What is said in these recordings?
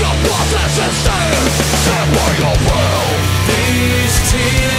your bosses and dead. Step by your will. These tears.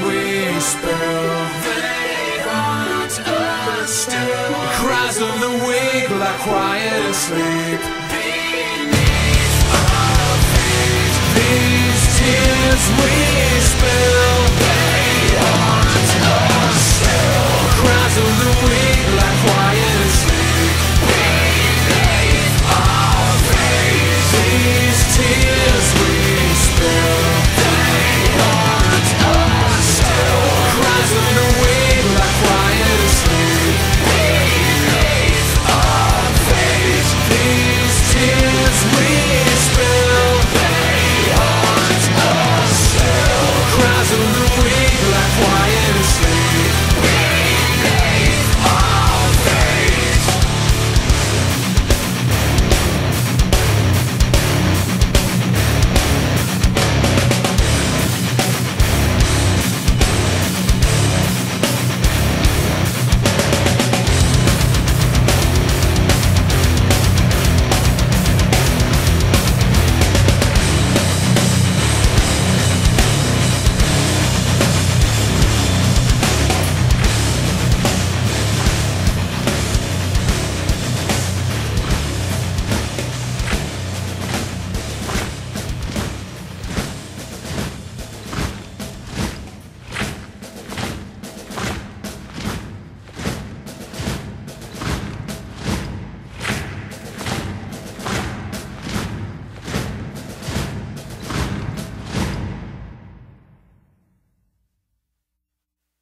we spill. They haunt us still. Cries of the weak lie quiet asleep. Beneath our feet, these tears we spill.